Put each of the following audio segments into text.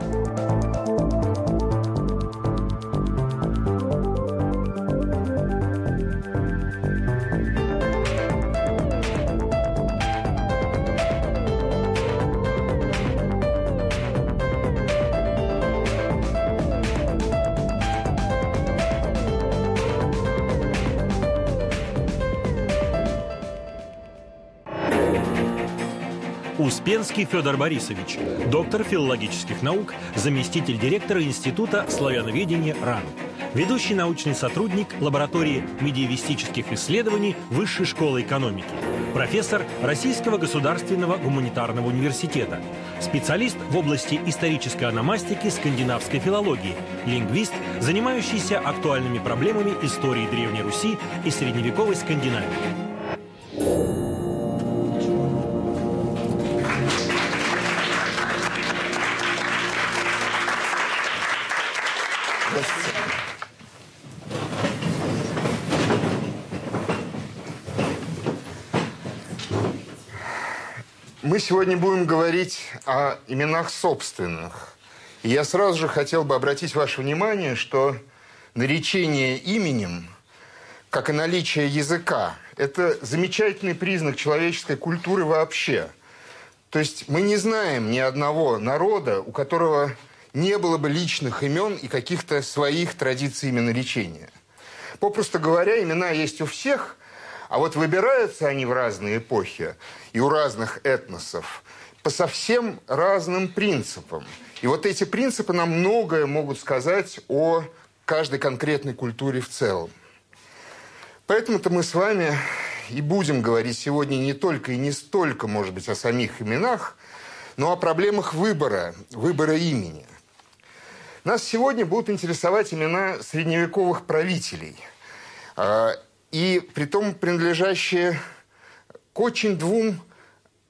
you Успенский Федор Борисович, доктор филологических наук, заместитель директора Института славяноведения РАН, ведущий научный сотрудник лаборатории медиевистических исследований Высшей школы экономики, профессор Российского государственного гуманитарного университета, специалист в области исторической аномастики скандинавской филологии, лингвист, занимающийся актуальными проблемами истории Древней Руси и средневековой Скандинавии. Сегодня будем говорить о именах собственных. И я сразу же хотел бы обратить ваше внимание, что наречение именем, как и наличие языка, это замечательный признак человеческой культуры вообще. То есть мы не знаем ни одного народа, у которого не было бы личных имен и каких-то своих традиций именоречения. Попросту говоря, имена есть у всех – а вот выбираются они в разные эпохи и у разных этносов по совсем разным принципам. И вот эти принципы нам многое могут сказать о каждой конкретной культуре в целом. Поэтому-то мы с вами и будем говорить сегодня не только и не столько, может быть, о самих именах, но о проблемах выбора, выбора имени. Нас сегодня будут интересовать имена средневековых правителей. А, и при том принадлежащие к очень двум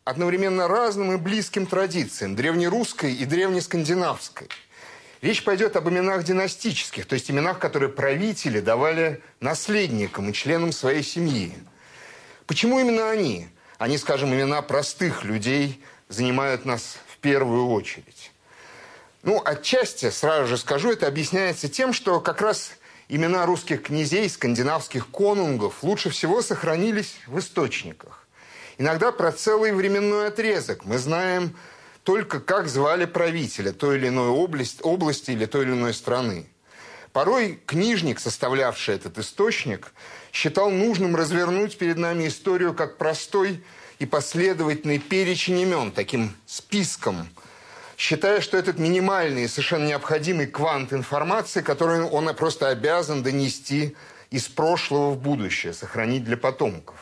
одновременно разным и близким традициям – древнерусской и древнескандинавской. Речь пойдет об именах династических, то есть именах, которые правители давали наследникам и членам своей семьи. Почему именно они? Они, скажем, имена простых людей занимают нас в первую очередь. Ну, отчасти, сразу же скажу, это объясняется тем, что как раз имена русских князей, скандинавских конунгов лучше всего сохранились в источниках. Иногда про целый временной отрезок мы знаем только, как звали правителя той или иной области, области или той или иной страны. Порой книжник, составлявший этот источник, считал нужным развернуть перед нами историю как простой и последовательный перечень имен, таким списком – считая, что этот минимальный совершенно необходимый квант информации, который он просто обязан донести из прошлого в будущее, сохранить для потомков.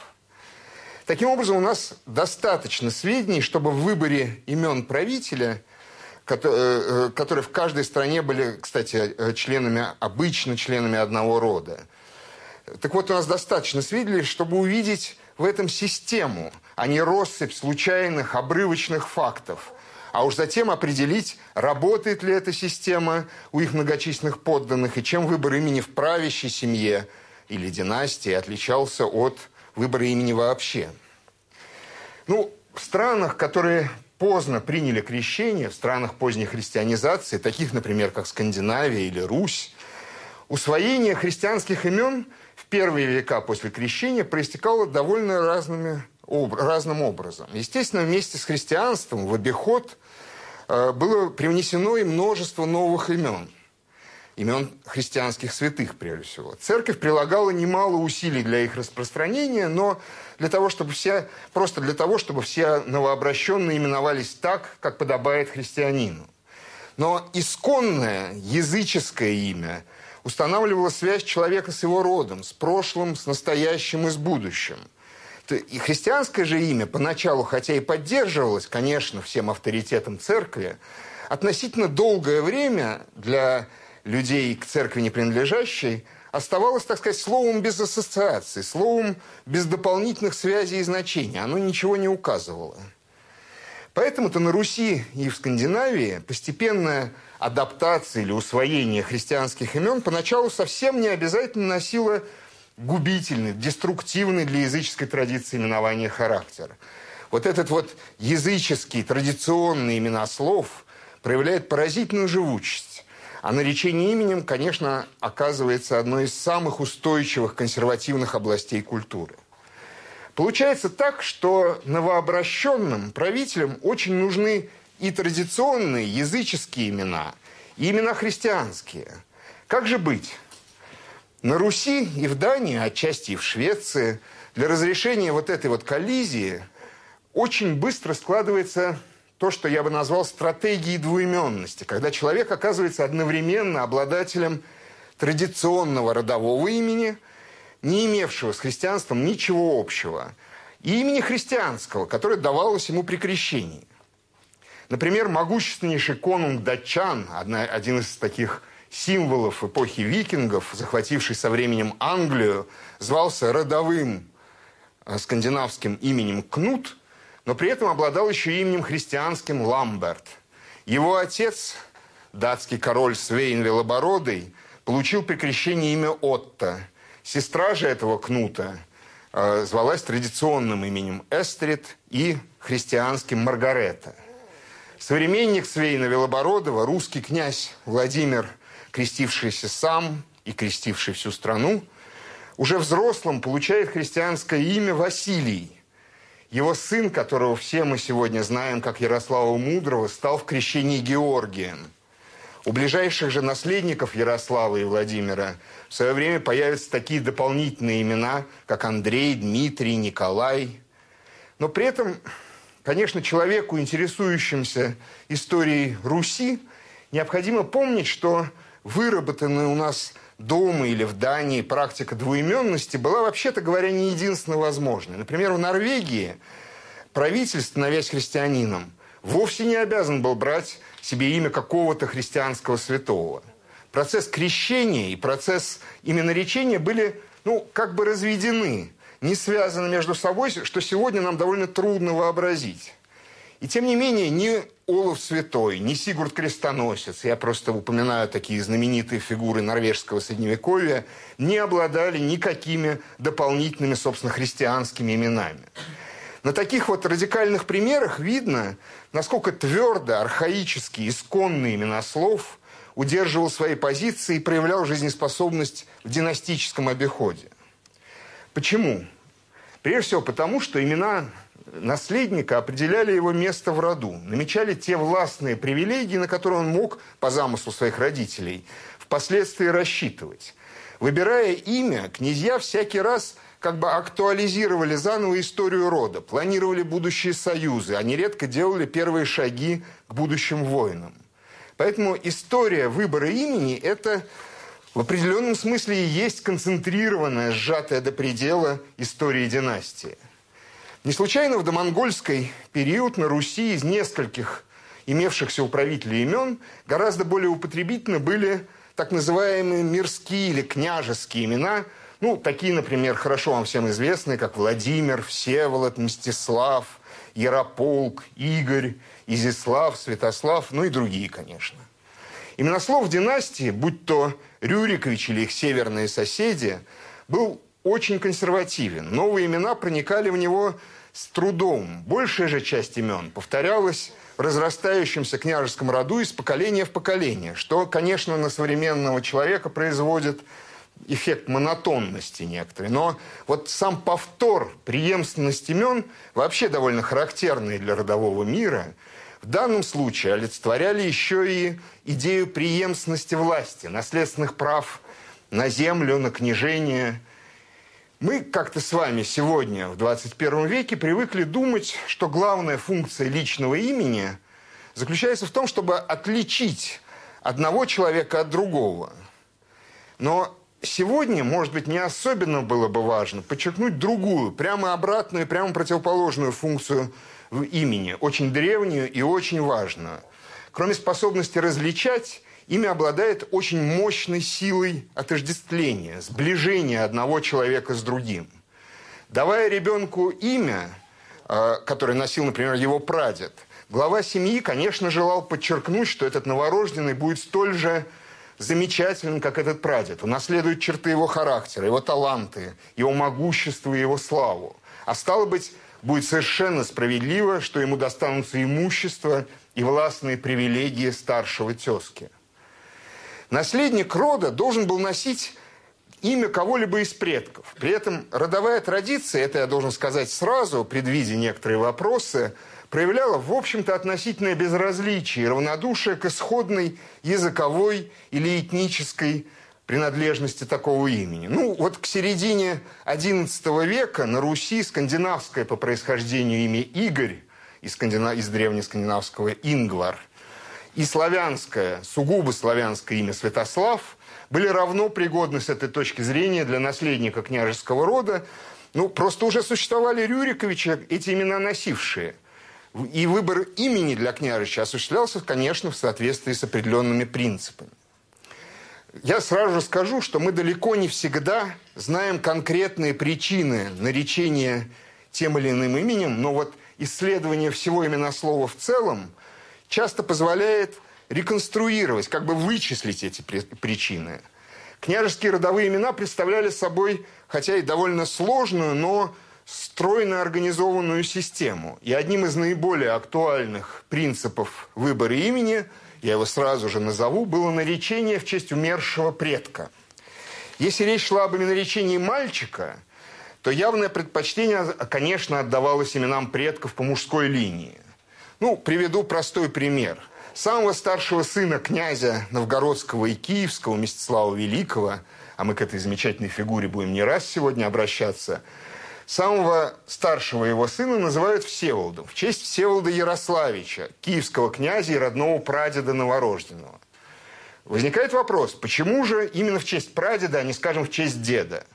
Таким образом, у нас достаточно сведений, чтобы в выборе имен правителя, э, э, которые в каждой стране были, кстати, э, членами, обычно членами одного рода. Так вот, у нас достаточно сведений, чтобы увидеть в этом систему, а не россыпь случайных, обрывочных фактов – а уж затем определить, работает ли эта система у их многочисленных подданных и чем выбор имени в правящей семье или династии отличался от выбора имени вообще. Ну, в странах, которые поздно приняли крещение, в странах поздней христианизации, таких, например, как Скандинавия или Русь, усвоение христианских имен в первые века после крещения проистекало довольно разными об, разным образом. Естественно, вместе с христианством в обиход было привнесено и множество новых имен. Имен христианских святых, прежде всего. Церковь прилагала немало усилий для их распространения, но для того, чтобы все, просто для того, чтобы все новообращенные именовались так, как подобает христианину. Но исконное языческое имя устанавливало связь человека с его родом, с прошлым, с настоящим и с будущим – и христианское же имя поначалу, хотя и поддерживалось, конечно, всем авторитетом церкви, относительно долгое время для людей к церкви не принадлежащей оставалось, так сказать, словом без ассоциаций, словом без дополнительных связей и значений. Оно ничего не указывало. Поэтому-то на Руси и в Скандинавии постепенная адаптация или усвоение христианских имен поначалу совсем не обязательно носила губительный, деструктивный для языческой традиции именования характер. Вот этот вот языческий, традиционный имена слов проявляет поразительную живучесть. А наречение именем, конечно, оказывается одной из самых устойчивых консервативных областей культуры. Получается так, что новообращенным правителям очень нужны и традиционные языческие имена, и имена христианские. Как же быть? На Руси и в Дании, отчасти и в Швеции, для разрешения вот этой вот коллизии очень быстро складывается то, что я бы назвал стратегией двуименности, когда человек оказывается одновременно обладателем традиционного родового имени, не имевшего с христианством ничего общего, и имени христианского, которое давалось ему при крещении. Например, могущественнейший конунг датчан, один из таких символов эпохи викингов, захвативший со временем Англию, звался родовым э, скандинавским именем Кнут, но при этом обладал еще именем христианским Ламберт. Его отец, датский король Свейн Велобородый, получил при крещении имя Отто. Сестра же этого Кнута э, звалась традиционным именем Эстрид и христианским Маргарета. Современник Свейна Велобородова, русский князь Владимир крестившийся сам и крестивший всю страну, уже взрослым получает христианское имя Василий. Его сын, которого все мы сегодня знаем как Ярослава Мудрого, стал в крещении Георгием. У ближайших же наследников Ярослава и Владимира в свое время появятся такие дополнительные имена, как Андрей, Дмитрий, Николай. Но при этом, конечно, человеку, интересующимся историей Руси, необходимо помнить, что выработанная у нас дома или в Дании практика двуименности была, вообще-то говоря, не единственно возможной. Например, в Норвегии правитель, становясь христианином, вовсе не обязан был брать себе имя какого-то христианского святого. Процесс крещения и процесс именоречения были, ну, как бы разведены, не связаны между собой, что сегодня нам довольно трудно вообразить. И тем не менее, ни Олаф Святой, ни Сигурд Крестоносец, я просто упоминаю такие знаменитые фигуры норвежского средневековья, не обладали никакими дополнительными, собственно, христианскими именами. На таких вот радикальных примерах видно, насколько твердо, архаически, исконный имена слов удерживал свои позиции и проявлял жизнеспособность в династическом обиходе. Почему? Прежде всего потому, что имена наследника определяли его место в роду, намечали те властные привилегии, на которые он мог, по замыслу своих родителей, впоследствии рассчитывать. Выбирая имя, князья всякий раз как бы актуализировали заново историю рода, планировали будущие союзы, они редко делали первые шаги к будущим воинам. Поэтому история выбора имени – это в определенном смысле и есть концентрированная, сжатая до предела история династии. Не случайно в домонгольский период на Руси из нескольких имевшихся у правителей имен гораздо более употребительны были так называемые мирские или княжеские имена, ну, такие, например, хорошо вам всем известные, как Владимир, Всеволод, Мстислав, Ярополк, Игорь, Изяслав, Святослав, ну и другие, конечно. Именослов династии, будь то Рюрикович или их северные соседи, был очень консервативен. Новые имена проникали в него с трудом. Большая же часть имен повторялась в разрастающемся княжеском роду из поколения в поколение, что, конечно, на современного человека производит эффект монотонности некоторый. Но вот сам повтор, преемственность имен вообще довольно характерный для родового мира. В данном случае олицетворяли еще и идею преемственности власти, наследственных прав на землю, на княжение – мы как-то с вами сегодня, в 21 веке, привыкли думать, что главная функция личного имени заключается в том, чтобы отличить одного человека от другого. Но сегодня, может быть, не особенно было бы важно подчеркнуть другую, прямо обратную, прямо противоположную функцию в имени, очень древнюю и очень важную. Кроме способности различать, Имя обладает очень мощной силой отождествления, сближения одного человека с другим. Давая ребенку имя, а, которое носил, например, его прадед, глава семьи, конечно, желал подчеркнуть, что этот новорожденный будет столь же замечательным, как этот прадед. Унаследует черты его характера, его таланты, его могущество и его славу. А стало быть, будет совершенно справедливо, что ему достанутся имущество и властные привилегии старшего тезки. Наследник рода должен был носить имя кого-либо из предков. При этом родовая традиция, это я должен сказать сразу, предвидя некоторые вопросы, проявляла, в общем-то, относительное безразличие и равнодушие к исходной языковой или этнической принадлежности такого имени. Ну, вот к середине XI века на Руси скандинавское по происхождению имя Игорь из, скандина... из древнескандинавского Ингвар и славянское, сугубо славянское имя Святослав были равно пригодны с этой точки зрения для наследника княжеского рода. Ну, просто уже существовали Рюриковичи, эти имена носившие. И выбор имени для княжича осуществлялся, конечно, в соответствии с определенными принципами. Я сразу же скажу, что мы далеко не всегда знаем конкретные причины наречения тем или иным именем, но вот исследование всего именослова в целом часто позволяет реконструировать, как бы вычислить эти причины. Княжеские родовые имена представляли собой, хотя и довольно сложную, но стройно организованную систему. И одним из наиболее актуальных принципов выбора имени – я его сразу же назову, было наречение в честь умершего предка. Если речь шла об наречении мальчика, то явное предпочтение, конечно, отдавалось именам предков по мужской линии. Ну, приведу простой пример. Самого старшего сына князя Новгородского и Киевского, Мстислава Великого, а мы к этой замечательной фигуре будем не раз сегодня обращаться – Самого старшего его сына называют Всеволодом в честь Всеволода Ярославича, киевского князя и родного прадеда новорожденного. Возникает вопрос, почему же именно в честь прадеда, а не, скажем, в честь деда?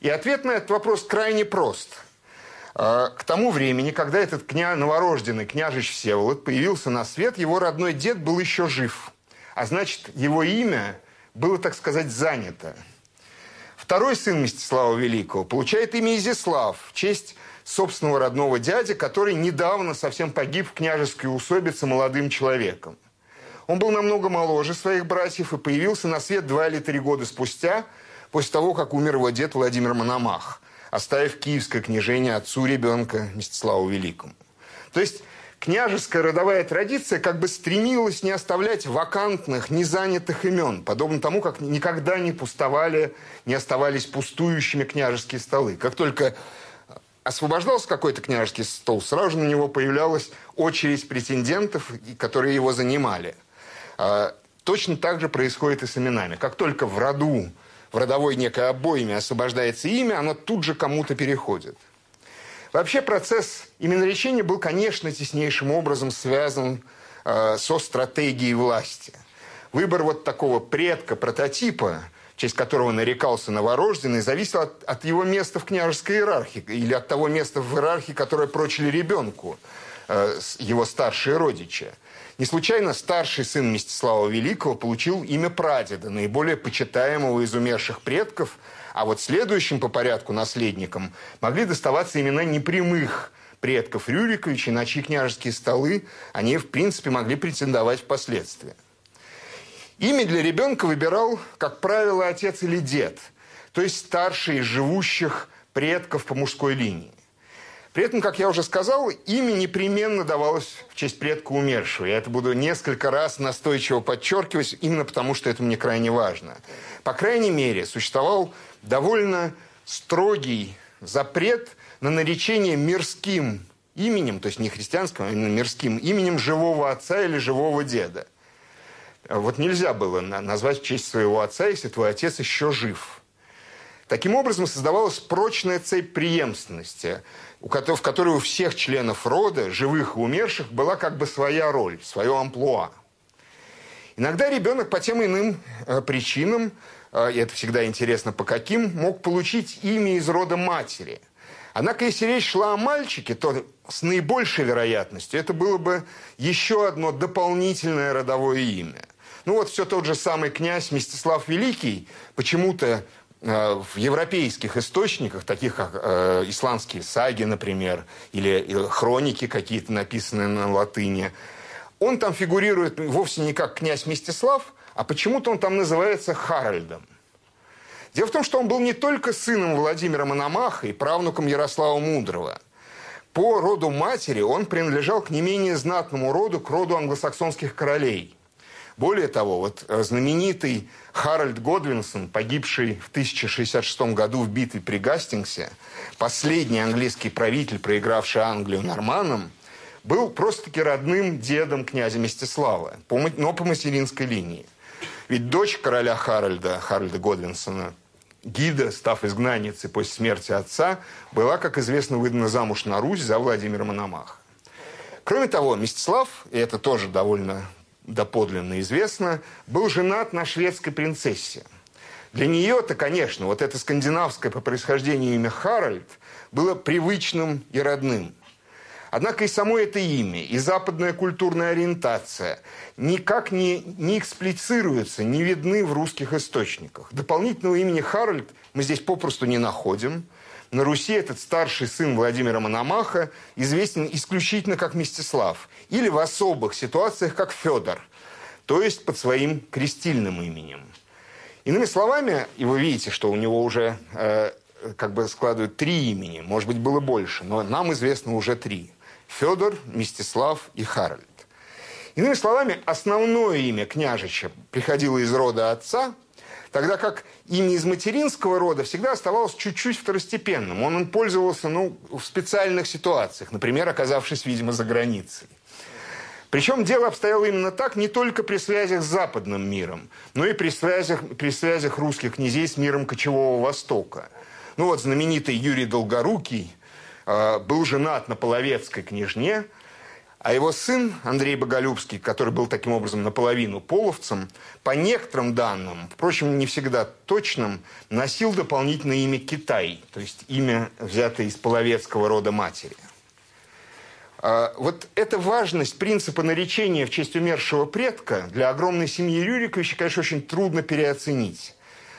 И ответ на этот вопрос крайне прост. А, к тому времени, когда этот кня... новорожденный княжич Всеволод появился на свет, его родной дед был еще жив. А значит, его имя было, так сказать, занято. Второй сын Мстислава Великого получает имя Изяслав в честь собственного родного дяди, который недавно совсем погиб в княжеской усобице молодым человеком. Он был намного моложе своих братьев и появился на свет два или три года спустя, после того, как умер его дед Владимир Мономах, оставив киевское княжение отцу ребенка Мстиславу Великому. То есть княжеская родовая традиция как бы стремилась не оставлять вакантных, незанятых имен, подобно тому, как никогда не пустовали, не оставались пустующими княжеские столы. Как только освобождался какой-то княжеский стол, сразу же на него появлялась очередь претендентов, которые его занимали. А, точно так же происходит и с именами. Как только в роду, в родовой некой обойме освобождается имя, оно тут же кому-то переходит. Вообще процесс именоречения был, конечно, теснейшим образом связан э, со стратегией власти. Выбор вот такого предка, прототипа, в честь которого нарекался новорожденный, зависел от, от его места в княжеской иерархии или от того места в иерархии, которое прочили ребенку, э, его старшие родичи. Не случайно старший сын Мстислава Великого получил имя прадеда, наиболее почитаемого из умерших предков – а вот следующим по порядку наследникам могли доставаться имена непрямых предков Рюриковичей, на чьи княжеские столы они, в принципе, могли претендовать впоследствии. Имя для ребенка выбирал, как правило, отец или дед, то есть старший из живущих предков по мужской линии. При этом, как я уже сказал, имя непременно давалось в честь предка умершего. Я это буду несколько раз настойчиво подчеркивать, именно потому, что это мне крайне важно. По крайней мере, существовал довольно строгий запрет на наречение мирским именем, то есть не христианским, а именно мирским именем живого отца или живого деда. Вот нельзя было назвать в честь своего отца, если твой отец еще жив. Таким образом создавалась прочная цепь преемственности, в которой у всех членов рода, живых и умерших, была как бы своя роль, свое амплуа. Иногда ребенок по тем иным э, причинам а, и это всегда интересно, по каким, мог получить имя из рода матери. Однако, если речь шла о мальчике, то с наибольшей вероятностью это было бы еще одно дополнительное родовое имя. Ну вот все тот же самый князь Мстислав Великий почему-то э, в европейских источниках, таких как э, исландские саги, например, или, или хроники какие-то, написанные на латыни, он там фигурирует вовсе не как князь Мстислав, а почему-то он там называется Харальдом. Дело в том, что он был не только сыном Владимира Мономаха и правнуком Ярослава Мудрого. по роду матери он принадлежал к не менее знатному роду, к роду англосаксонских королей. Более того, вот э, знаменитый Харальд Годвинсон, погибший в 1066 году в битве при Гастингсе, последний английский правитель, проигравший Англию норманам, был просто-таки родным дедом князя Мстислава, но по материнской линии. Ведь дочь короля Харальда, Харальда Годвинсона, Гида, став изгнанницей после смерти отца, была, как известно, выдана замуж на Русь за Владимира Мономаха. Кроме того, Мстислав, и это тоже довольно доподлинно известно, был женат на шведской принцессе. Для нее-то, конечно, вот это скандинавское по происхождению имя Харальд было привычным и родным. Однако и само это имя, и западная культурная ориентация никак не, не эксплицируются, не видны в русских источниках. Дополнительного имени Харальд мы здесь попросту не находим. На Руси этот старший сын Владимира Мономаха известен исключительно как Мстислав или в особых ситуациях как Федор, то есть под своим крестильным именем. Иными словами, и вы видите, что у него уже э, как бы складывают три имени, может быть, было больше, но нам известно уже три. Федор, Мстислав и Харальд. Иными словами, основное имя княжича приходило из рода отца, тогда как имя из материнского рода всегда оставалось чуть-чуть второстепенным. Он им пользовался ну, в специальных ситуациях, например, оказавшись, видимо, за границей. Причем дело обстояло именно так не только при связях с западным миром, но и при связях, при связях русских князей с миром Кочевого Востока. Ну вот знаменитый Юрий Долгорукий – Э, был женат на половецкой княжне, а его сын Андрей Боголюбский, который был таким образом наполовину половцем, по некоторым данным, впрочем, не всегда точным, носил дополнительное имя Китай, то есть имя, взятое из половецкого рода матери. А, вот эта важность принципа наречения в честь умершего предка для огромной семьи Рюриковича, конечно, очень трудно переоценить.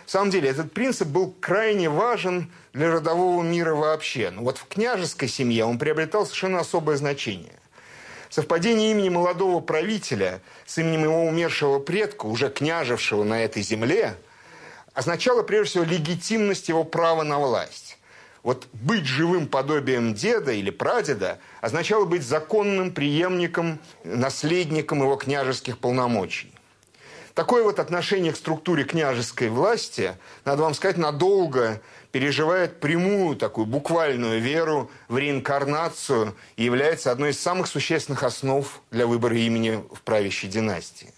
В самом деле, этот принцип был крайне важен для родового мира вообще. Но вот в княжеской семье он приобретал совершенно особое значение. Совпадение имени молодого правителя с именем его умершего предка, уже княжевшего на этой земле, означало прежде всего легитимность его права на власть. Вот быть живым подобием деда или прадеда означало быть законным преемником, наследником его княжеских полномочий. Такое вот отношение к структуре княжеской власти, надо вам сказать, надолго переживает прямую такую буквальную веру в реинкарнацию и является одной из самых существенных основ для выбора имени в правящей династии.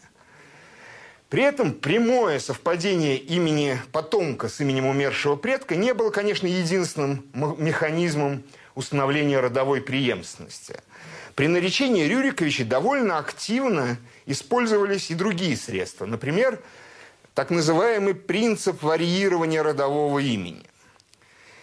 При этом прямое совпадение имени потомка с именем умершего предка не было, конечно, единственным механизмом установления родовой преемственности. При наречении Рюриковича довольно активно использовались и другие средства. Например, так называемый принцип варьирования родового имени.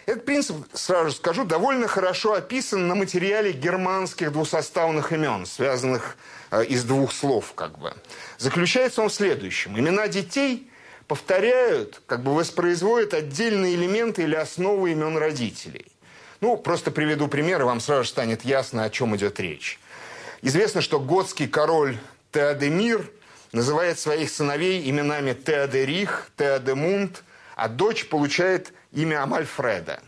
Этот принцип, сразу скажу, довольно хорошо описан на материале германских двусоставных имен, связанных э, из двух слов, как бы. Заключается он в следующем. Имена детей повторяют, как бы воспроизводят отдельные элементы или основы имен родителей. Ну, просто приведу пример, и вам сразу станет ясно, о чем идет речь. Известно, что готский король Теодемир называет своих сыновей именами Теодерих, Теодемунд, а дочь получает имя Амальфреда.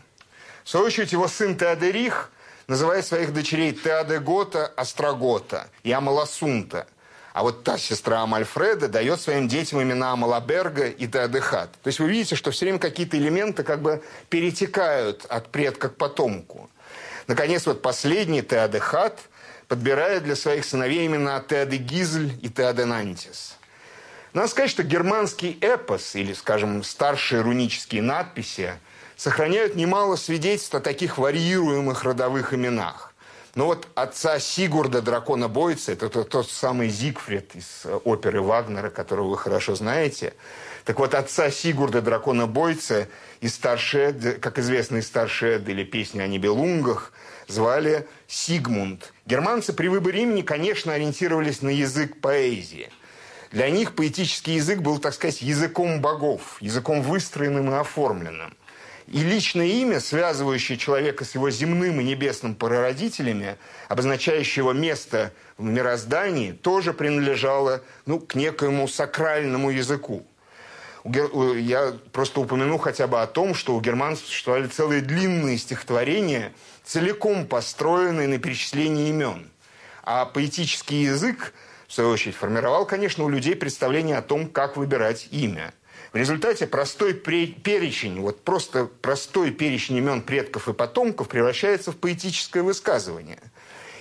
В свою очередь, его сын Теодерих называет своих дочерей Теодегота, Острогота и Амаласунта. А вот та сестра Амальфреда дает своим детям имена Амалаберга и Теодехат. То есть вы видите, что все время какие-то элементы как бы перетекают от предка к потомку. Наконец, вот последний Теодехат подбирает для своих сыновей имена Теодегизль и Теоденантис. Надо сказать, что германский эпос, или, скажем, старшие рунические надписи, сохраняют немало свидетельств о таких варьируемых родовых именах. Но вот отца Сигурда, дракона бойца, это тот, тот самый Зигфрид из э, оперы Вагнера, которого вы хорошо знаете. Так вот, отца Сигурда, дракона бойца, из старшей, как известно, из старшей Эд, или песни о Нибелунгах, звали Сигмунд. Германцы при выборе имени, конечно, ориентировались на язык поэзии – для них поэтический язык был, так сказать, языком богов, языком выстроенным и оформленным. И личное имя, связывающее человека с его земным и небесным прародителями, обозначающее его место в мироздании, тоже принадлежало ну, к некоему сакральному языку. Я просто упомяну хотя бы о том, что у германцев существовали целые длинные стихотворения, целиком построенные на перечислении имен. А поэтический язык, в свою очередь, формировал, конечно, у людей представление о том, как выбирать имя. В результате простой перечень, вот просто простой перечень имен предков и потомков превращается в поэтическое высказывание.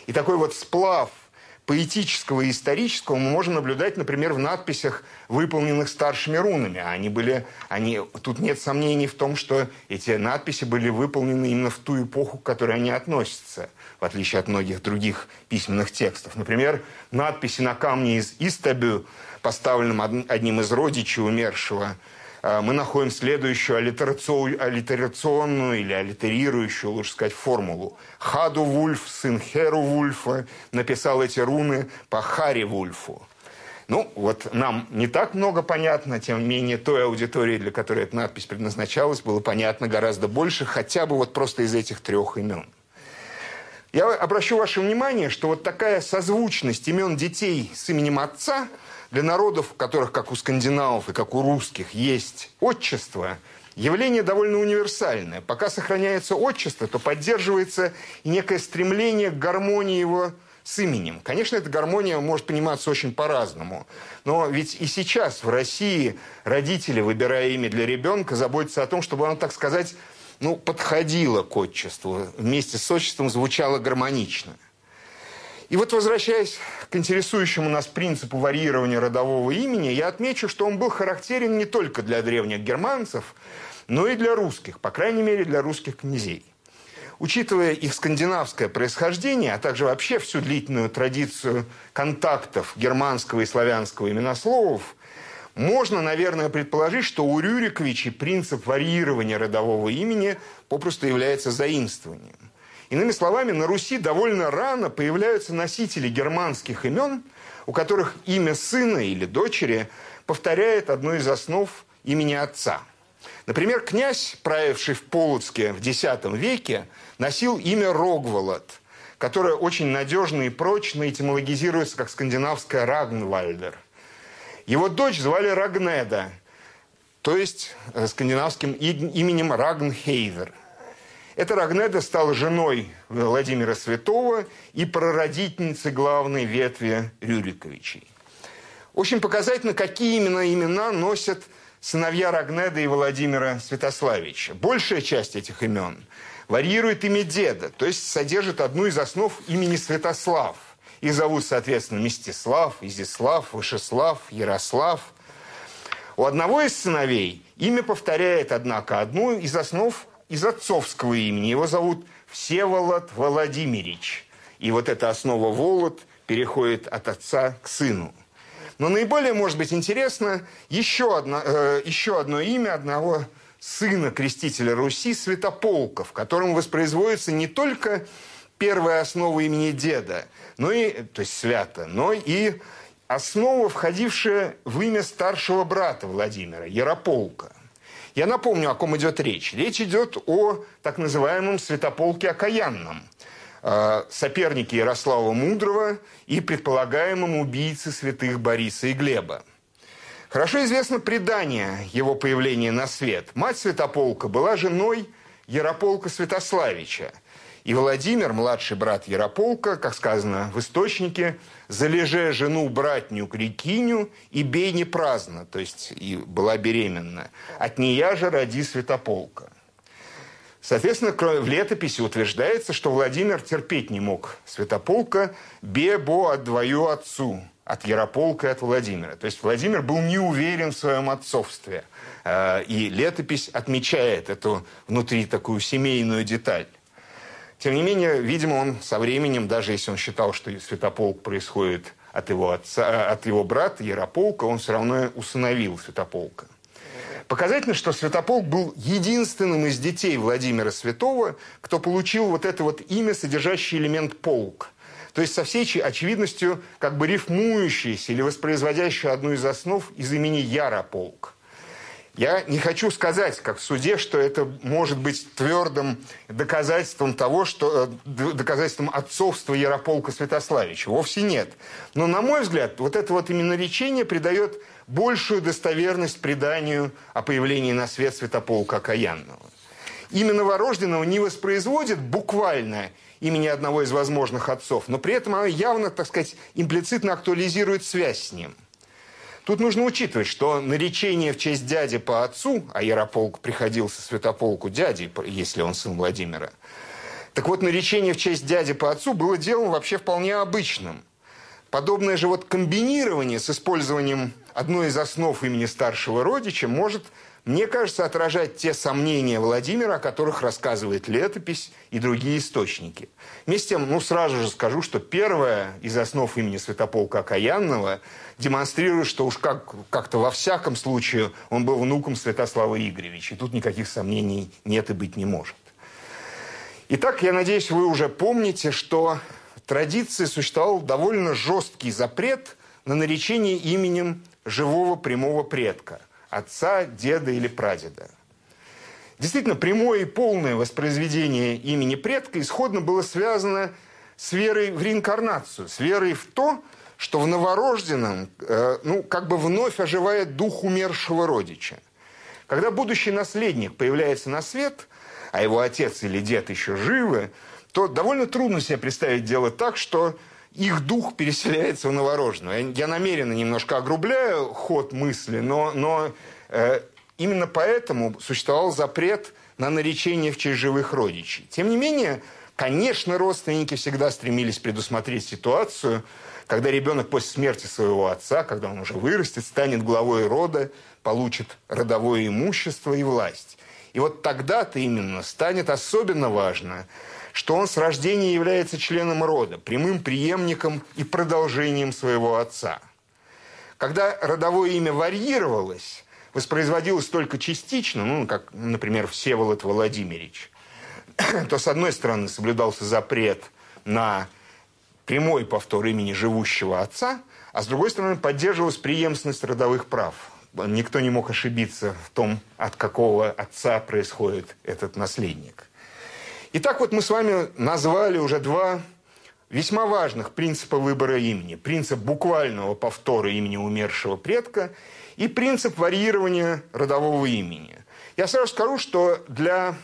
И такой вот сплав – поэтического и исторического мы можем наблюдать, например, в надписях, выполненных старшими рунами. Они были, они, тут нет сомнений в том, что эти надписи были выполнены именно в ту эпоху, к которой они относятся, в отличие от многих других письменных текстов. Например, надписи на камне из Истабю, поставленном одним из родичей умершего а, мы находим следующую аллитерационную или аллитерирующую, лучше сказать, формулу. Хаду Вульф, сын Херу Вульфа, написал эти руны по Хари Вульфу. Ну, вот нам не так много понятно, тем не менее, той аудитории, для которой эта надпись предназначалась, было понятно гораздо больше, хотя бы вот просто из этих трех имен. Я обращу ваше внимание, что вот такая созвучность имен детей с именем отца – для народов, у которых, как у скандинавов и как у русских, есть отчество, явление довольно универсальное. Пока сохраняется отчество, то поддерживается некое стремление к гармонии его с именем. Конечно, эта гармония может пониматься очень по-разному. Но ведь и сейчас в России родители, выбирая имя для ребенка, заботятся о том, чтобы оно, так сказать, ну, подходило к отчеству, вместе с отчеством звучало гармонично. И вот возвращаясь к интересующему нас принципу варьирования родового имени, я отмечу, что он был характерен не только для древних германцев, но и для русских, по крайней мере, для русских князей. Учитывая их скандинавское происхождение, а также вообще всю длительную традицию контактов германского и славянского именословов, можно, наверное, предположить, что у Рюриковичей принцип варьирования родового имени попросту является заимствованием. Иными словами, на Руси довольно рано появляются носители германских имен, у которых имя сына или дочери повторяет одну из основ имени отца. Например, князь, правивший в Полоцке в X веке, носил имя Рогволод, которое очень надежно и прочно этимологизируется как скандинавское Рагнвальдер. Его дочь звали Рагнеда, то есть э, скандинавским именем Рагнхейвер – эта Рагнеда стала женой Владимира Святого и прародительницей главной ветви Рюриковичей. Очень показательно, какие именно имена носят сыновья Рагнеда и Владимира Святославича. Большая часть этих имен варьирует имя деда, то есть содержит одну из основ имени Святослав. Их зовут, соответственно, Мстислав, Изислав, Вышеслав, Ярослав. У одного из сыновей имя повторяет, однако, одну из основ из отцовского имени. Его зовут Всеволод Владимирович. И вот эта основа Волод переходит от отца к сыну. Но наиболее, может быть, интересно еще одно, э, еще одно имя одного сына крестителя Руси, Святополков, которому воспроизводится не только первая основа имени деда, но и, то есть свято, но и основа, входившая в имя старшего брата Владимира, Ярополка. Я напомню, о ком идет речь. Речь идет о так называемом святополке окаянном, э, сопернике Ярослава Мудрого и предполагаемом убийце святых Бориса и Глеба. Хорошо известно предание его появления на свет. Мать Святополка была женой Ярополка Святославича – и Владимир, младший брат Ярополка, как сказано в источнике, залеже жену братню Крикиню и бей не праздно, то есть и была беременна. От нея же роди Святополка. Соответственно, в летописи утверждается, что Владимир терпеть не мог Святополка «бебо от двою отцу», от Ярополка и от Владимира. То есть Владимир был не уверен в своем отцовстве. Э, и летопись отмечает эту внутри такую семейную деталь. Тем не менее, видимо, он со временем, даже если он считал, что святополк происходит от его, отца, от его брата Ярополка, он все равно усыновил святополка. Показательно, что Святополк был единственным из детей Владимира Святого, кто получил вот это вот имя, содержащее элемент «полк». То есть со всей очевидностью как бы рифмующийся или воспроизводящий одну из основ из имени Ярополк. Я не хочу сказать, как в суде, что это может быть твердым доказательством того, что э, доказательством отцовства Ярополка Святославича. Вовсе нет. Но, на мой взгляд, вот это вот именно речение придает большую достоверность преданию о появлении на свет Святополка Окаянного. Имя новорожденного не воспроизводит буквально имени одного из возможных отцов, но при этом оно явно, так сказать, имплицитно актуализирует связь с ним – Тут нужно учитывать, что наречение в честь дяди по отцу, а Ярополк приходился Святополку дяди, если он сын Владимира, так вот, наречение в честь дяди по отцу было делом вообще вполне обычным. Подобное же вот комбинирование с использованием одной из основ имени старшего родича может мне кажется, отражать те сомнения Владимира, о которых рассказывает летопись и другие источники. Вместе с тем, ну, сразу же скажу, что первое из основ имени Святополка Окаянного демонстрирует, что уж как, как-то во всяком случае он был внуком Святослава Игоревича. И тут никаких сомнений нет и быть не может. Итак, я надеюсь, вы уже помните, что в традиции существовал довольно жесткий запрет на наречение именем живого прямого предка – отца, деда или прадеда. Действительно, прямое и полное воспроизведение имени предка исходно было связано с верой в реинкарнацию, с верой в то, что в новорожденном, э, ну, как бы вновь оживает дух умершего родича. Когда будущий наследник появляется на свет, а его отец или дед еще живы, то довольно трудно себе представить дело так, что их дух переселяется в новорожденного. Я, я намеренно немножко огрубляю ход мысли, но, но э, именно поэтому существовал запрет на наречение в честь живых родичей. Тем не менее, конечно, родственники всегда стремились предусмотреть ситуацию, когда ребенок после смерти своего отца, когда он уже вырастет, станет главой рода, получит родовое имущество и власть. И вот тогда-то именно станет особенно важно – что он с рождения является членом рода, прямым преемником и продолжением своего отца. Когда родовое имя варьировалось, воспроизводилось только частично, ну, как, например, Всеволод Владимирович, то, с одной стороны, соблюдался запрет на прямой повтор имени живущего отца, а с другой стороны, поддерживалась преемственность родовых прав. Никто не мог ошибиться в том, от какого отца происходит этот наследник. Итак, вот мы с вами назвали уже два весьма важных принципа выбора имени. Принцип буквального повтора имени умершего предка и принцип варьирования родового имени. Я сразу скажу, что для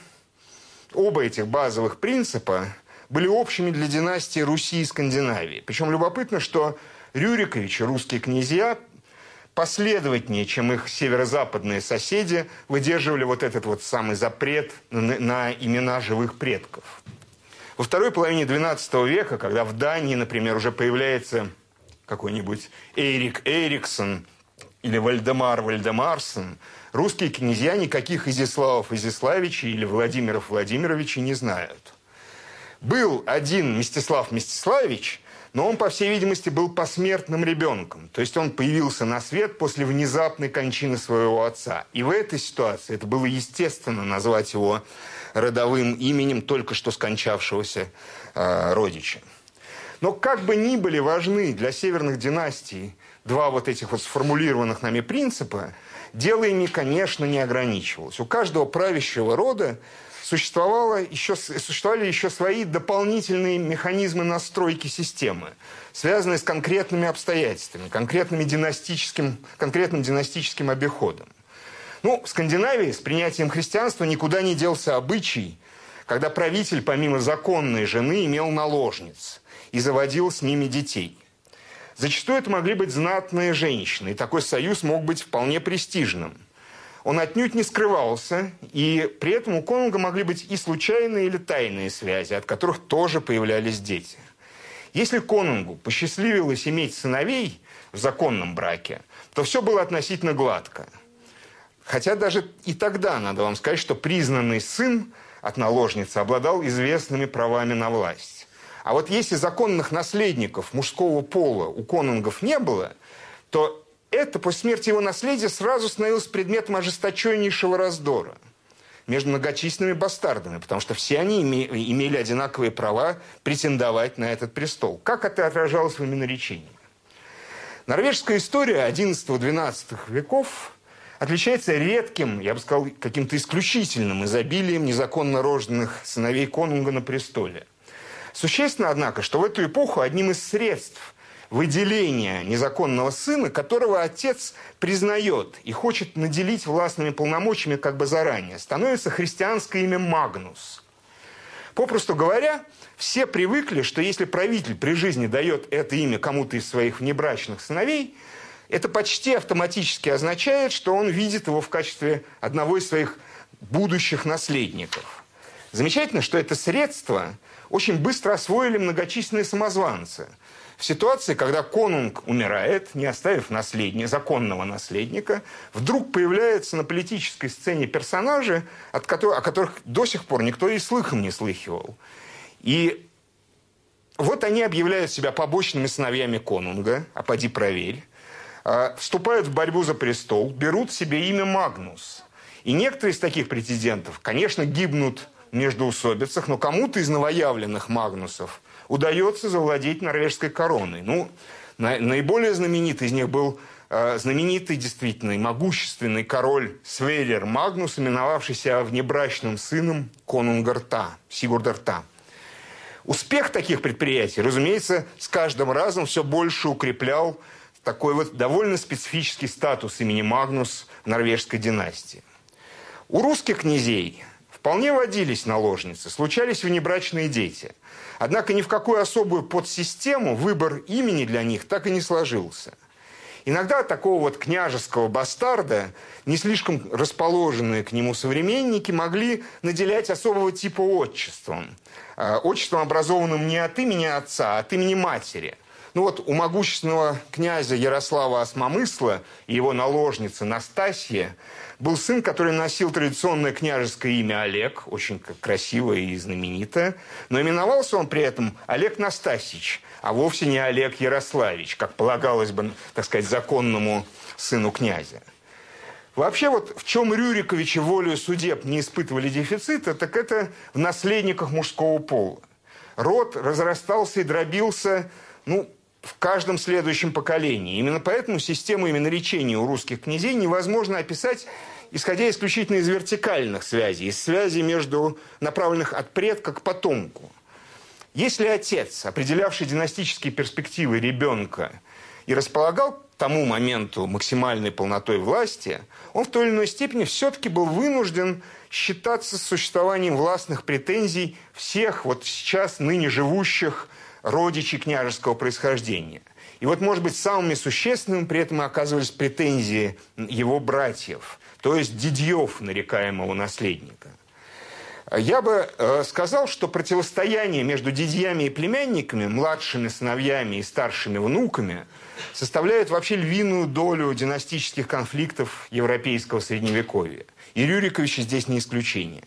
оба этих базовых принципа были общими для династии Руси и Скандинавии. Причем любопытно, что Рюриковичи, русские князья, последовательнее, чем их северо-западные соседи, выдерживали вот этот вот самый запрет на, на имена живых предков. Во второй половине XII века, когда в Дании, например, уже появляется какой-нибудь Эрик Эриксон или Вальдемар Вальдемарсон, русские князья никаких Изяславов Изяславичей или Владимиров Владимировичей не знают. Был один Мстислав Мстиславич, но он, по всей видимости, был посмертным ребенком. То есть он появился на свет после внезапной кончины своего отца. И в этой ситуации это было естественно назвать его родовым именем только что скончавшегося э, родича. Но как бы ни были важны для северных династий два вот этих вот сформулированных нами принципа, дело ими, конечно, не ограничивалось. У каждого правящего рода существовало еще, существовали еще свои дополнительные механизмы настройки системы, связанные с конкретными обстоятельствами, конкретными династическим, конкретным династическим обиходом. Ну, в Скандинавии с принятием христианства никуда не делся обычай, когда правитель помимо законной жены имел наложниц и заводил с ними детей. Зачастую это могли быть знатные женщины, и такой союз мог быть вполне престижным – он отнюдь не скрывался, и при этом у Конунга могли быть и случайные или тайные связи, от которых тоже появлялись дети. Если Конунгу посчастливилось иметь сыновей в законном браке, то все было относительно гладко. Хотя даже и тогда, надо вам сказать, что признанный сын от наложницы обладал известными правами на власть. А вот если законных наследников мужского пола у конунгов не было, то это после смерти его наследия сразу становилось предметом ожесточеннейшего раздора между многочисленными бастардами, потому что все они имели одинаковые права претендовать на этот престол. Как это отражалось в именоречении? Норвежская история XI-XII веков отличается редким, я бы сказал, каким-то исключительным изобилием незаконно рожденных сыновей конунга на престоле. Существенно, однако, что в эту эпоху одним из средств выделения незаконного сына, которого отец признает и хочет наделить властными полномочиями как бы заранее, становится христианское имя Магнус. Попросту говоря, все привыкли, что если правитель при жизни дает это имя кому-то из своих внебрачных сыновей, это почти автоматически означает, что он видит его в качестве одного из своих будущих наследников. Замечательно, что это средство очень быстро освоили многочисленные самозванцы – в ситуации, когда конунг умирает, не оставив наследника, законного наследника, вдруг появляются на политической сцене персонажи, от которых, о которых до сих пор никто и слыхом не слыхивал. И вот они объявляют себя побочными сыновьями конунга, а поди проверь, а, вступают в борьбу за престол, берут себе имя Магнус. И некоторые из таких претендентов, конечно, гибнут в междоусобицах, но кому-то из новоявленных Магнусов – удается завладеть норвежской короной. Ну, на, наиболее знаменитый из них был э, знаменитый, действительно, могущественный король Свейлер Магнус, именовавшийся внебрачным сыном конунгарта, Сигурдарта. Успех таких предприятий, разумеется, с каждым разом все больше укреплял такой вот довольно специфический статус имени Магнус норвежской династии. У русских князей вполне водились наложницы, случались внебрачные дети – Однако ни в какую особую подсистему выбор имени для них так и не сложился. Иногда такого вот княжеского бастарда, не слишком расположенные к нему современники, могли наделять особого типа отчеством. А, отчеством, образованным не от имени отца, а от имени матери. Ну вот у могущественного князя Ярослава Осмомысла и его наложницы Настасья был сын, который носил традиционное княжеское имя Олег, очень красивое и знаменитое, но именовался он при этом Олег Настасьевич, а вовсе не Олег Ярославич, как полагалось бы, так сказать, законному сыну князя. Вообще вот в чем Рюриковичи волю судеб не испытывали дефицита, так это в наследниках мужского пола. Род разрастался и дробился, ну, в каждом следующем поколении. Именно поэтому систему именоречения у русских князей невозможно описать, исходя исключительно из вертикальных связей, из связей между направленных от предка к потомку. Если отец, определявший династические перспективы ребенка, и располагал к тому моменту максимальной полнотой власти, он в той или иной степени все-таки был вынужден считаться с существованием властных претензий всех вот сейчас ныне живущих родичей княжеского происхождения. И вот, может быть, самыми существенными при этом оказывались претензии его братьев, то есть дедьев нарекаемого наследника. Я бы э, сказал, что противостояние между дядьями и племянниками, младшими сыновьями и старшими внуками составляет вообще львиную долю династических конфликтов европейского средневековья. И Рюриковичи здесь не исключение.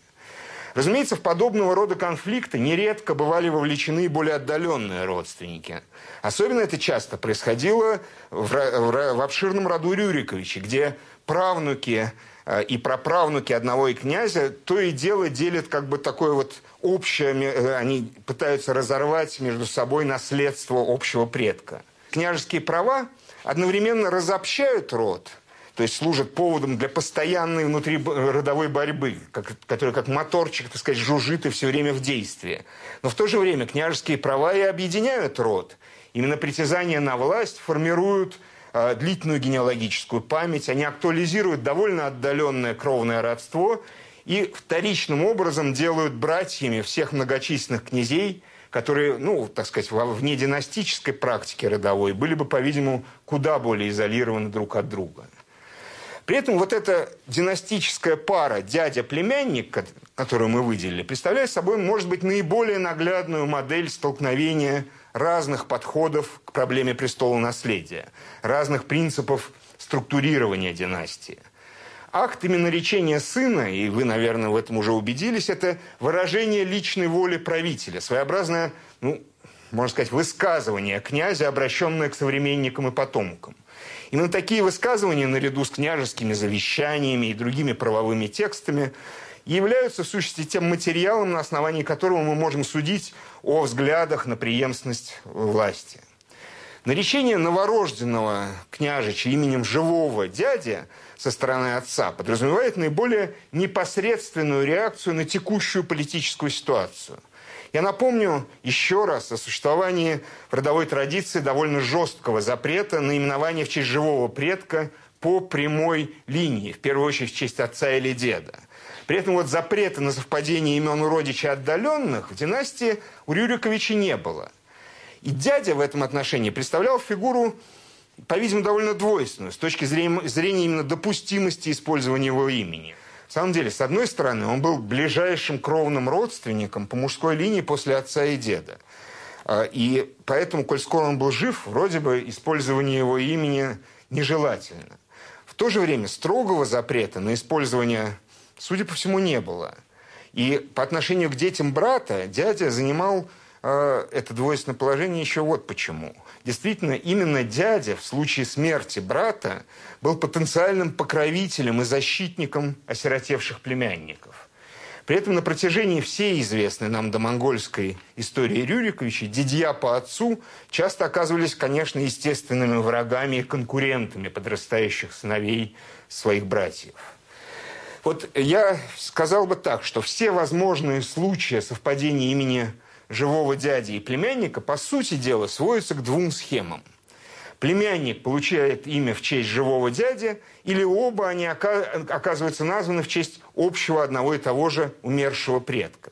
Разумеется, в подобного рода конфликты нередко бывали вовлечены более отдаленные родственники. Особенно это часто происходило в, в, в обширном роду Рюриковичей, где правнуки э, и праправнуки одного и князя то и дело делят как бы такое вот общее, э, они пытаются разорвать между собой наследство общего предка. Княжеские права одновременно разобщают род – то есть служат поводом для постоянной внутриродовой борьбы, как, которая как моторчик, так сказать, жужжит и все время в действии. Но в то же время княжеские права и объединяют род. Именно притязания на власть формируют э, длительную генеалогическую память, они актуализируют довольно отдаленное кровное родство и вторичным образом делают братьями всех многочисленных князей, которые, ну, так сказать, вне династической практики родовой были бы, по-видимому, куда более изолированы друг от друга. При этом вот эта династическая пара дядя-племянник, которую мы выделили, представляет собой, может быть, наиболее наглядную модель столкновения разных подходов к проблеме престола наследия, разных принципов структурирования династии. Акт именно речения сына, и вы, наверное, в этом уже убедились, это выражение личной воли правителя, своеобразное, ну, можно сказать, высказывание князя, обращенное к современникам и потомкам. Именно такие высказывания, наряду с княжескими завещаниями и другими правовыми текстами, являются в сущности тем материалом, на основании которого мы можем судить о взглядах на преемственность власти. Наречение новорожденного княжича именем живого дяди со стороны отца подразумевает наиболее непосредственную реакцию на текущую политическую ситуацию. Я напомню еще раз о существовании в родовой традиции довольно жесткого запрета на именование в честь живого предка по прямой линии, в первую очередь в честь отца или деда. При этом вот запрета на совпадение имен у родичей отдаленных в династии у Рюриковича не было – и дядя в этом отношении представлял фигуру, по-видимому, довольно двойственную с точки зрения именно допустимости использования его имени. В самом деле, с одной стороны, он был ближайшим кровным родственником по мужской линии после отца и деда. А, и поэтому, коль скоро он был жив, вроде бы использование его имени нежелательно. В то же время строгого запрета на использование, судя по всему, не было. И по отношению к детям брата дядя занимал а, это двойственное положение еще вот почему. Действительно, именно дядя в случае смерти брата был потенциальным покровителем и защитником осиротевших племянников. При этом на протяжении всей известной нам домонгольской истории Рюриковича дядья по отцу часто оказывались, конечно, естественными врагами и конкурентами подрастающих сыновей своих братьев. Вот я сказал бы так, что все возможные случаи совпадения имени живого дяди и племянника, по сути дела, сводится к двум схемам. Племянник получает имя в честь живого дяди, или оба они оказываются названы в честь общего одного и того же умершего предка.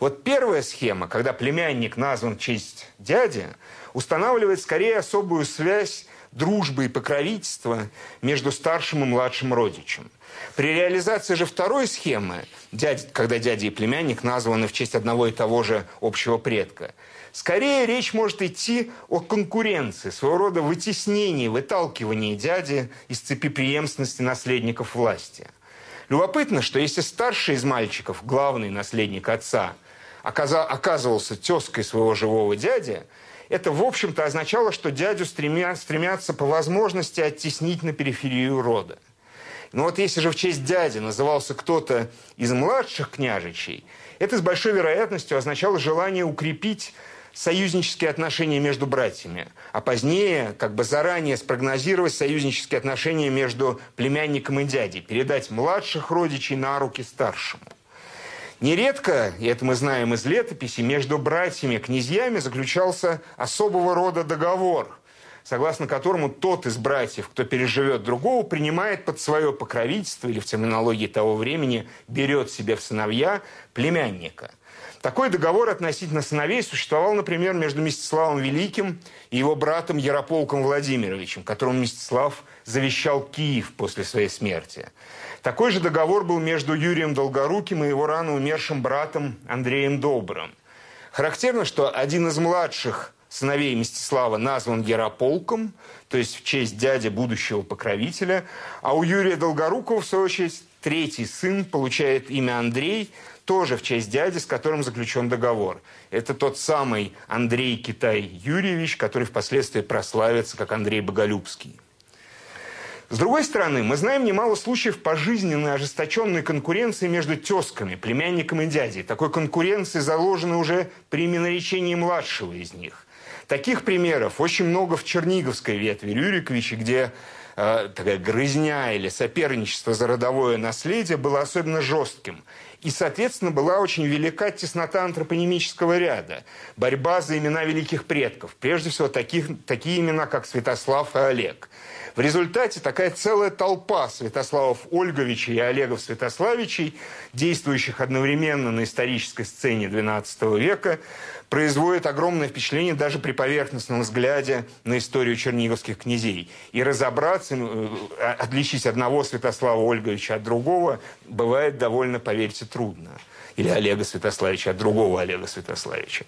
Вот первая схема, когда племянник назван в честь дяди, устанавливает скорее особую связь дружбы и покровительства между старшим и младшим родичем – при реализации же второй схемы, дядь, когда дядя и племянник названы в честь одного и того же общего предка, скорее речь может идти о конкуренции, своего рода вытеснении, выталкивании дяди из цепи преемственности наследников власти. Любопытно, что если старший из мальчиков, главный наследник отца, оказывался тезкой своего живого дяди, это, в общем-то, означало, что дядю стремятся по возможности оттеснить на периферию рода. Но вот если же в честь дяди назывался кто-то из младших княжичей, это с большой вероятностью означало желание укрепить союзнические отношения между братьями, а позднее, как бы заранее спрогнозировать союзнические отношения между племянником и дядей, передать младших родичей на руки старшему. Нередко, и это мы знаем из летописи, между братьями-князьями заключался особого рода договор – согласно которому тот из братьев, кто переживет другого, принимает под свое покровительство или в терминологии того времени берет себе в сыновья племянника. Такой договор относительно сыновей существовал, например, между Мстиславом Великим и его братом Ярополком Владимировичем, которому Мстислав завещал Киев после своей смерти. Такой же договор был между Юрием Долгоруким и его рано умершим братом Андреем Добрым. Характерно, что один из младших сыновей Мстислава назван Ярополком, то есть в честь дяди будущего покровителя, а у Юрия Долгорукова, в свою очередь, третий сын получает имя Андрей, тоже в честь дяди, с которым заключен договор. Это тот самый Андрей Китай Юрьевич, который впоследствии прославится как Андрей Боголюбский. С другой стороны, мы знаем немало случаев пожизненной ожесточенной конкуренции между тезками, племянником и дядей. Такой конкуренции заложены уже при наречении младшего из них. Таких примеров очень много в Черниговской ветви Рюриковича, где э, такая грызня или соперничество за родовое наследие было особенно жестким. И, соответственно, была очень велика теснота антропонимического ряда. Борьба за имена великих предков. Прежде всего, таких, такие имена, как Святослав и Олег. В результате такая целая толпа Святославов Ольговичей и Олегов Святославичей, действующих одновременно на исторической сцене XII века, производит огромное впечатление даже при поверхностном взгляде на историю черниговских князей. И разобраться, э, отличить одного Святослава Ольговича от другого, бывает довольно, поверьте, трудно. Или Олега Святославича от другого Олега Святославича.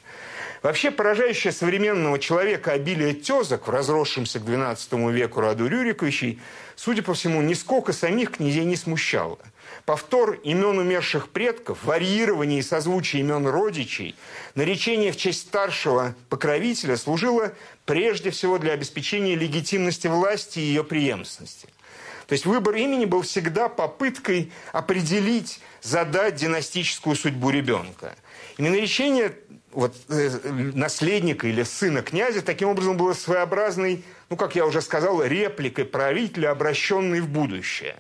Вообще поражающее современного человека обилие тезок в разросшемся к XII веку роду Рюриковичей, судя по всему, нисколько самих князей не смущало – Повтор имен умерших предков, варьирование и созвучие имен родичей, наречение в честь старшего покровителя служило прежде всего для обеспечения легитимности власти и ее преемственности. То есть выбор имени был всегда попыткой определить, задать династическую судьбу ребенка. И наречение вот, э, наследника или сына князя таким образом было своеобразной, ну, как я уже сказал, репликой правителя, обращенной в будущее.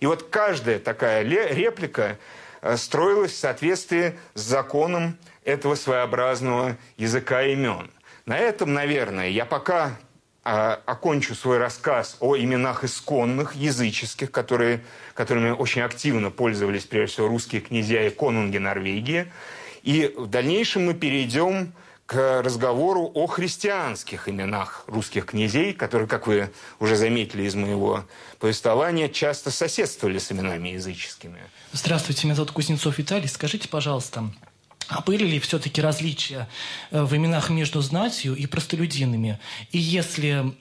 И вот каждая такая реплика э, строилась в соответствии с законом этого своеобразного языка имен. На этом, наверное, я пока а, окончу свой рассказ о именах исконных, языческих, которые, которыми очень активно пользовались, прежде всего, русские князья и конунги Норвегии. И в дальнейшем мы перейдем к разговору о христианских именах русских князей, которые, как вы уже заметили из моего повествования, часто соседствовали с именами языческими. Здравствуйте, меня зовут Кузнецов Виталий. Скажите, пожалуйста, а были ли все-таки различия э, в именах между знатью и простолюдинами? И если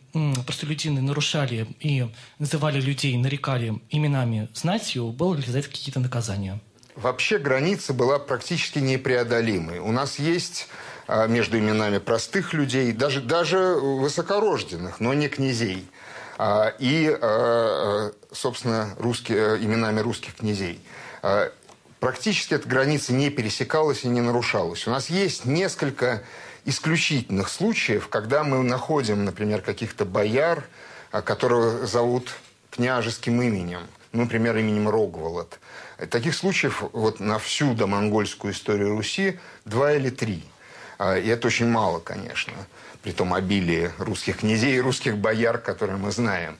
простолюдины нарушали и называли людей, нарекали именами знатью, было ли за это какие-то наказания? Вообще граница была практически непреодолимой. У нас есть между именами простых людей, даже, даже высокорожденных, но не князей, а, и, а, собственно, русские, именами русских князей практически эта граница не пересекалась и не нарушалась. У нас есть несколько исключительных случаев, когда мы находим, например, каких-то бояр, а, которых зовут княжеским именем, например, именем Рогволод. Таких случаев вот на всю домонгольскую историю Руси два или три. А, и это очень мало, конечно, при том обилии русских князей и русских бояр, которые мы знаем.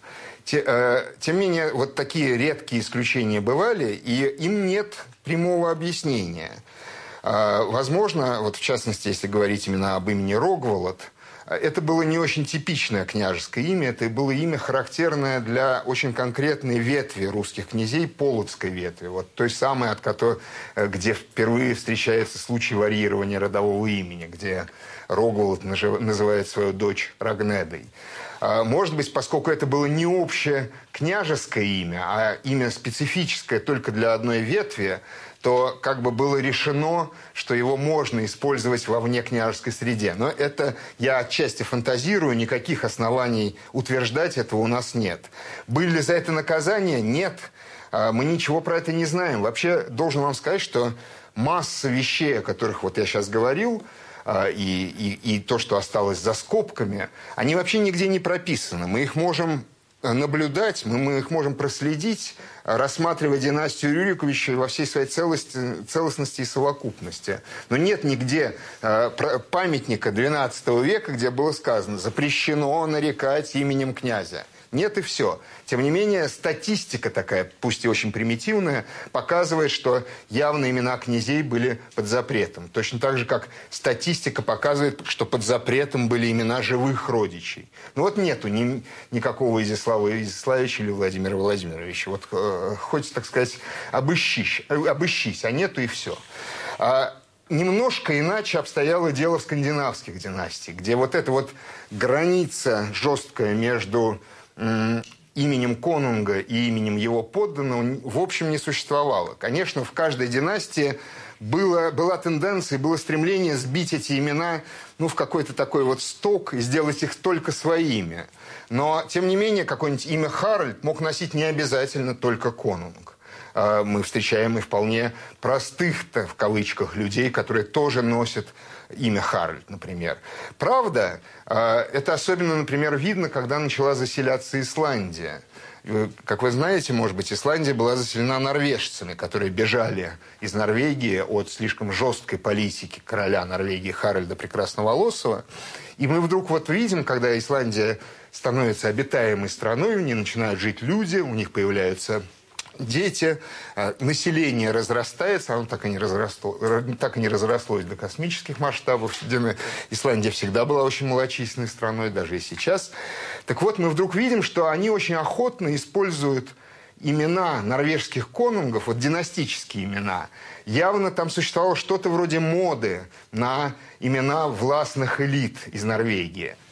Э, тем не менее, вот такие редкие исключения бывали, и им нет прямого объяснения. А, возможно, вот в частности, если говорить именно об имени Рогволод, это было не очень типичное княжеское имя, это было имя характерное для очень конкретной ветви русских князей, полоцкой ветви, вот той самой, от которой, э, где впервые встречается случай варьирования родового имени, где Рогволод называет свою дочь Рагнедой. А, может быть, поскольку это было не общее княжеское имя, а имя специфическое только для одной ветви, то как бы было решено, что его можно использовать во вне княжеской среде. Но это я отчасти фантазирую, никаких оснований утверждать этого у нас нет. Были ли за это наказания? Нет. А, мы ничего про это не знаем. Вообще, должен вам сказать, что масса вещей, о которых вот я сейчас говорил, а, и, и, и то, что осталось за скобками, они вообще нигде не прописаны. Мы их можем наблюдать, мы, мы их можем проследить, рассматривая династию Рюриковича во всей своей целости, целостности и совокупности. Но нет нигде э, памятника XII века, где было сказано «запрещено нарекать именем князя». Нет и все. Тем не менее, статистика такая, пусть и очень примитивная, показывает, что явно имена князей были под запретом. Точно так же, как статистика показывает, что под запретом были имена живых родичей. Ну вот нету ни, никакого Изяслава Изяславича или Владимира Владимировича. Вот э, хоть, так сказать, обыщись, обыщись, а нету и все. А, немножко иначе обстояло дело в скандинавских династиях, где вот эта вот граница жесткая между именем конунга и именем его подданного в общем не существовало. Конечно, в каждой династии было, была тенденция, было стремление сбить эти имена ну, в какой-то такой вот сток и сделать их только своими. Но, тем не менее, какое-нибудь имя Харальд мог носить не обязательно только конунг. А, мы встречаем и вполне простых-то, в кавычках, людей, которые тоже носят имя Харальд, например. Правда, а, это особенно, например, видно, когда начала заселяться Исландия. Как вы знаете, может быть, Исландия была заселена норвежцами, которые бежали из Норвегии от слишком жесткой политики короля Норвегии Харальда Прекрасноволосого. И мы вдруг вот видим, когда Исландия становится обитаемой страной, в ней начинают жить люди, у них появляются дети, а, население разрастается, оно так и не, разросло, так и не разрослось до космических масштабов. Исландия всегда была очень малочисленной страной, даже и сейчас. Так вот, мы вдруг видим, что они очень охотно используют имена норвежских конунгов, вот династические имена, явно там существовало что-то вроде моды на имена властных элит из Норвегии –